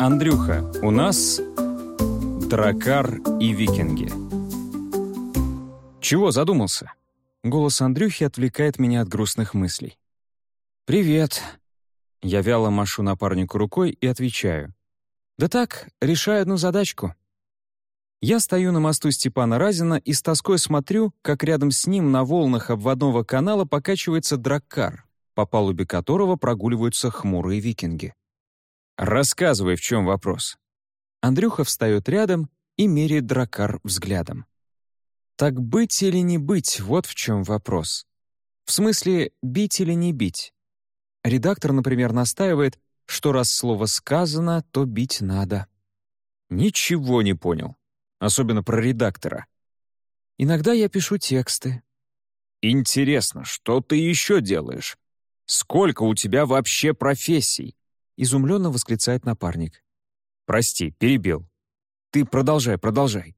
Андрюха, у нас дракар и викинги. Чего задумался? Голос Андрюхи отвлекает меня от грустных мыслей. «Привет». Я вяло машу напарнику рукой и отвечаю. «Да так, решаю одну задачку». Я стою на мосту Степана Разина и с тоской смотрю, как рядом с ним на волнах обводного канала покачивается драккар, по палубе которого прогуливаются хмурые викинги. «Рассказывай, в чем вопрос». Андрюха встает рядом и меряет драккар взглядом. Так быть или не быть, вот в чем вопрос. В смысле, бить или не бить. Редактор, например, настаивает, что раз слово сказано, то бить надо. Ничего не понял особенно про редактора. Иногда я пишу тексты. «Интересно, что ты еще делаешь? Сколько у тебя вообще профессий?» Изумленно восклицает напарник. «Прости, перебил. Ты продолжай, продолжай».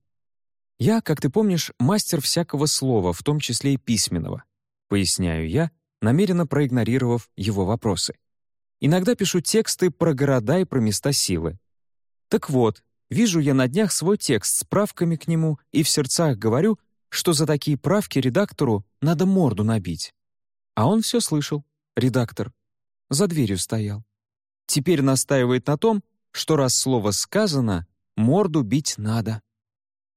«Я, как ты помнишь, мастер всякого слова, в том числе и письменного», поясняю я, намеренно проигнорировав его вопросы. Иногда пишу тексты про города и про места силы. Так вот, Вижу я на днях свой текст с правками к нему и в сердцах говорю, что за такие правки редактору надо морду набить. А он все слышал, редактор. За дверью стоял. Теперь настаивает на том, что раз слово сказано, морду бить надо.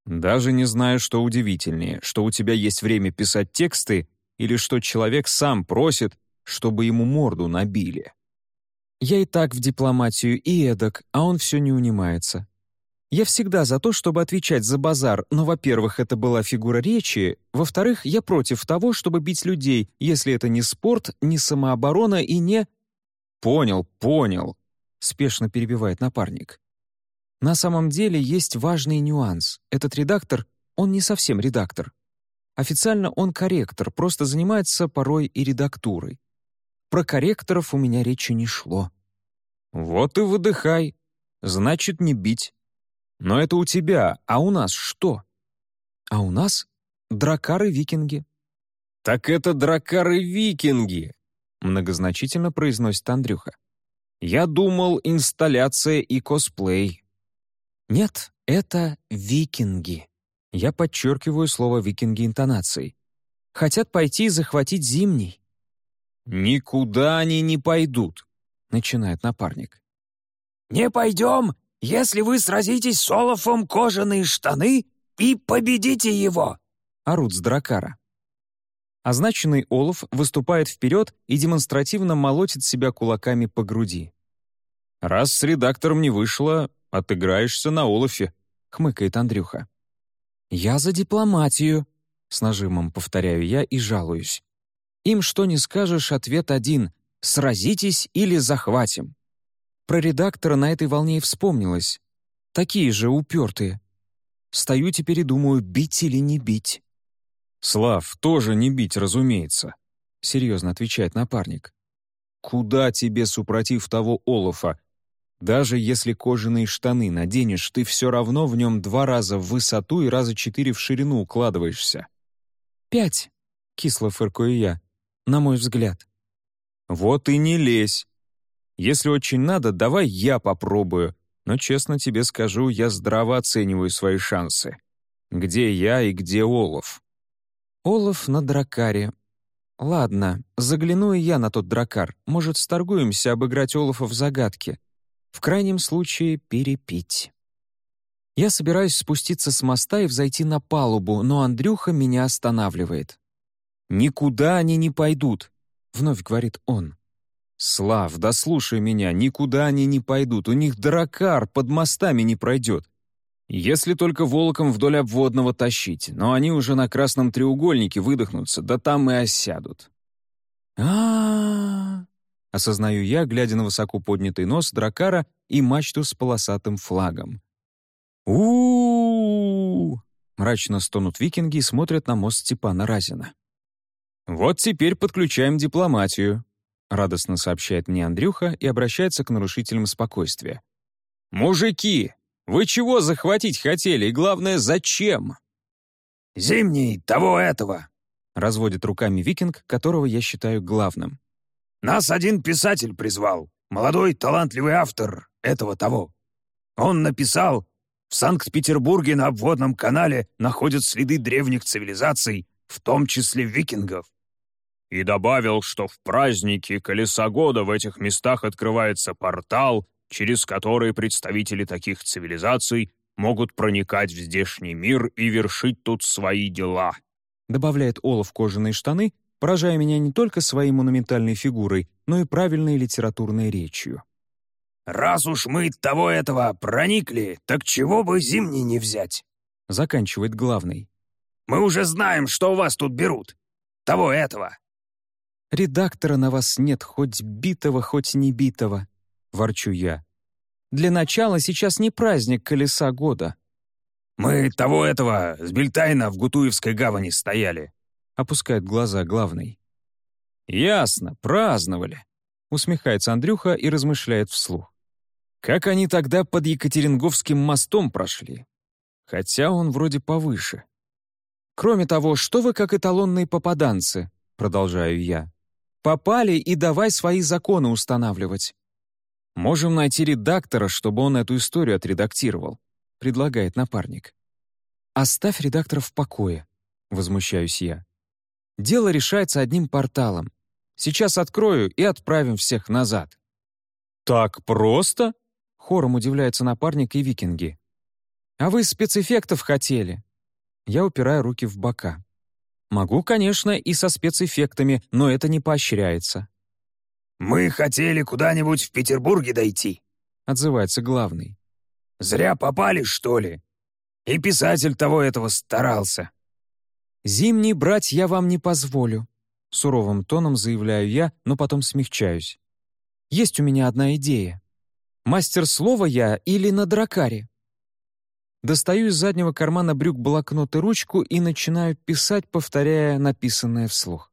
Даже не знаю, что удивительнее, что у тебя есть время писать тексты или что человек сам просит, чтобы ему морду набили. Я и так в дипломатию и эдак, а он все не унимается. Я всегда за то, чтобы отвечать за базар, но, во-первых, это была фигура речи, во-вторых, я против того, чтобы бить людей, если это не спорт, не самооборона и не... «Понял, понял», — спешно перебивает напарник. На самом деле есть важный нюанс. Этот редактор, он не совсем редактор. Официально он корректор, просто занимается порой и редактурой. Про корректоров у меня речи не шло. «Вот и выдыхай. Значит, не бить. Но это у тебя, а у нас что? А у нас дракары-викинги. Так это дракары-викинги, многозначительно произносит Андрюха. Я думал, инсталляция и косплей. Нет, это викинги. Я подчеркиваю слово «викинги» интонацией. Хотят пойти и захватить зимний. «Никуда они не пойдут», — начинает напарник. «Не пойдем, если вы сразитесь с Олафом кожаные штаны и победите его!» — орут с дракара. Означенный Олаф выступает вперед и демонстративно молотит себя кулаками по груди. «Раз с редактором не вышло, отыграешься на Олафе», — хмыкает Андрюха. «Я за дипломатию», — с нажимом повторяю я и жалуюсь. «Им что не скажешь, ответ один — сразитесь или захватим». Про редактора на этой волне и вспомнилось. Такие же упертые. Стою теперь и думаю, бить или не бить. «Слав, тоже не бить, разумеется», — серьезно отвечает напарник. «Куда тебе, супротив того Олафа? Даже если кожаные штаны наденешь, ты все равно в нем два раза в высоту и раза четыре в ширину укладываешься». «Пять», — кисло фыркаю я, на мой взгляд. «Вот и не лезь. Если очень надо, давай я попробую, но честно тебе скажу, я здраво оцениваю свои шансы. Где я и где Олаф?» «Олаф на дракаре. Ладно, загляну и я на тот дракар. Может, сторгуемся обыграть Олафа в загадке. В крайнем случае, перепить». Я собираюсь спуститься с моста и взойти на палубу, но Андрюха меня останавливает. «Никуда они не пойдут», — вновь говорит он. «Слав, да слушай меня, никуда они не пойдут, у них дракар под мостами не пройдет. Если только волоком вдоль обводного тащить, но они уже на красном треугольнике выдохнутся, да там и осядут». а, осознаю я, глядя на высоко поднятый нос дракара и мачту с полосатым флагом. у мрачно стонут викинги и смотрят на мост Степана Разина. «Вот теперь подключаем дипломатию», — радостно сообщает мне Андрюха и обращается к нарушителям спокойствия. «Мужики, вы чего захватить хотели и, главное, зачем?» «Зимний, того этого», — разводит руками викинг, которого я считаю главным. «Нас один писатель призвал, молодой талантливый автор этого того. Он написал, в Санкт-Петербурге на обводном канале находят следы древних цивилизаций, в том числе викингов. И добавил, что в праздники Колеса Года в этих местах открывается портал, через который представители таких цивилизаций могут проникать в здешний мир и вершить тут свои дела. Добавляет Олаф кожаные штаны, поражая меня не только своей монументальной фигурой, но и правильной литературной речью. «Раз уж мы того этого проникли, так чего бы зимний не взять?» Заканчивает главный. «Мы уже знаем, что у вас тут берут. Того этого». «Редактора на вас нет, хоть битого, хоть не битого», — ворчу я. «Для начала сейчас не праздник колеса года». «Мы того этого с Бельтайна в Гутуевской гавани стояли», — опускает глаза главный. «Ясно, праздновали», — усмехается Андрюха и размышляет вслух. Как они тогда под Екатеринговским мостом прошли? Хотя он вроде повыше. Кроме того, что вы как эталонные попаданцы, продолжаю я. Попали и давай свои законы устанавливать. Можем найти редактора, чтобы он эту историю отредактировал, предлагает напарник. Оставь редактора в покое, возмущаюсь я. Дело решается одним порталом. Сейчас открою и отправим всех назад. «Так просто?» Хором удивляются напарник и викинги. «А вы спецэффектов хотели?» Я упираю руки в бока. «Могу, конечно, и со спецэффектами, но это не поощряется». «Мы хотели куда-нибудь в Петербурге дойти», — отзывается главный. «Зря попали, что ли? И писатель того этого старался». «Зимний брать я вам не позволю», — суровым тоном заявляю я, но потом смягчаюсь. «Есть у меня одна идея». Мастер слова я или на дракаре? Достаю из заднего кармана брюк блокнот и ручку и начинаю писать, повторяя написанное вслух.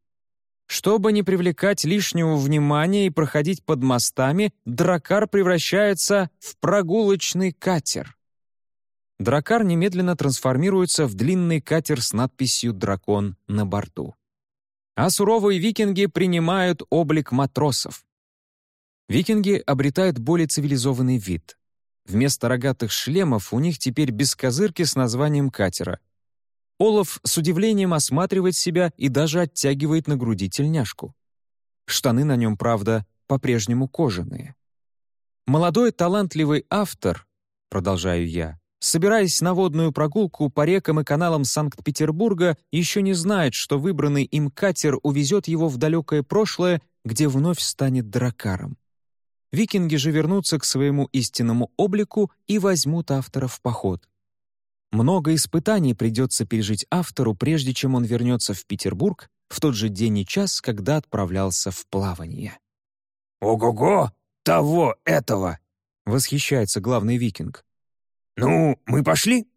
Чтобы не привлекать лишнего внимания и проходить под мостами, дракар превращается в прогулочный катер. Дракар немедленно трансформируется в длинный катер с надписью «Дракон» на борту. А суровые викинги принимают облик матросов. Викинги обретают более цивилизованный вид. Вместо рогатых шлемов у них теперь бескозырки с названием катера. Олаф с удивлением осматривает себя и даже оттягивает на груди тельняшку. Штаны на нем, правда, по-прежнему кожаные. Молодой талантливый автор, продолжаю я, собираясь на водную прогулку по рекам и каналам Санкт-Петербурга, еще не знает, что выбранный им катер увезет его в далекое прошлое, где вновь станет дракаром. Викинги же вернутся к своему истинному облику и возьмут автора в поход. Много испытаний придется пережить автору, прежде чем он вернется в Петербург в тот же день и час, когда отправлялся в плавание. «Ого-го! Того, этого!» — восхищается главный викинг. «Ну, мы пошли?»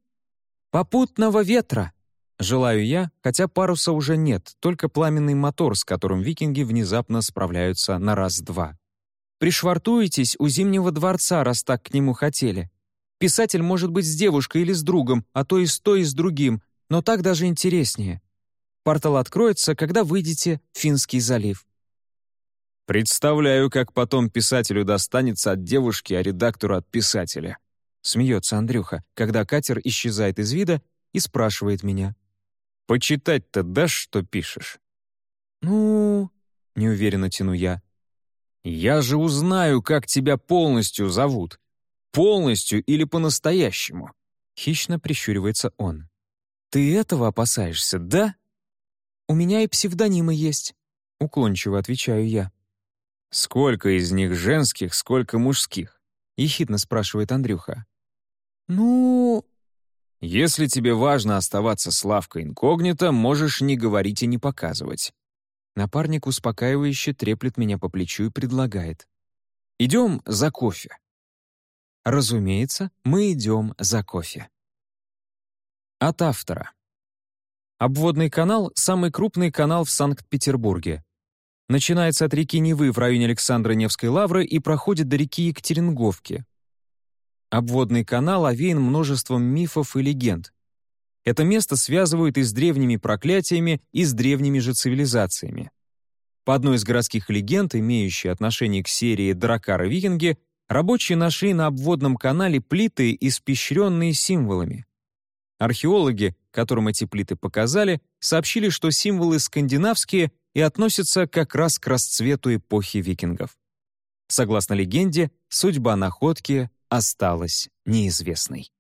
«Попутного ветра!» Желаю я, хотя паруса уже нет, только пламенный мотор, с которым викинги внезапно справляются на раз-два. Пришвартуетесь у Зимнего дворца, раз так к нему хотели. Писатель может быть с девушкой или с другом, а то и с той, и с другим, но так даже интереснее. Портал откроется, когда выйдете в Финский залив. «Представляю, как потом писателю достанется от девушки, а редактору от писателя», — смеется Андрюха, когда катер исчезает из вида и спрашивает меня. «Почитать-то дашь, что пишешь?» «Ну...» — неуверенно тяну я. Я же узнаю, как тебя полностью зовут. Полностью или по-настоящему?» Хищно прищуривается он. «Ты этого опасаешься, да?» «У меня и псевдонимы есть», — уклончиво отвечаю я. «Сколько из них женских, сколько мужских?» — ехидно спрашивает Андрюха. «Ну...» «Если тебе важно оставаться Славкой инкогнито, можешь не говорить и не показывать. Напарник успокаивающе треплет меня по плечу и предлагает. «Идем за кофе». Разумеется, мы идем за кофе. От автора. Обводный канал — самый крупный канал в Санкт-Петербурге. Начинается от реки Невы в районе Александра Невской лавры и проходит до реки Екатеринговки. Обводный канал овеян множеством мифов и легенд, это место связывают и с древними проклятиями, и с древними же цивилизациями. По одной из городских легенд, имеющей отношение к серии «Дракара-викинги», рабочие нашли на обводном канале плиты, испещренные символами. Археологи, которым эти плиты показали, сообщили, что символы скандинавские и относятся как раз к расцвету эпохи викингов. Согласно легенде, судьба находки осталась неизвестной.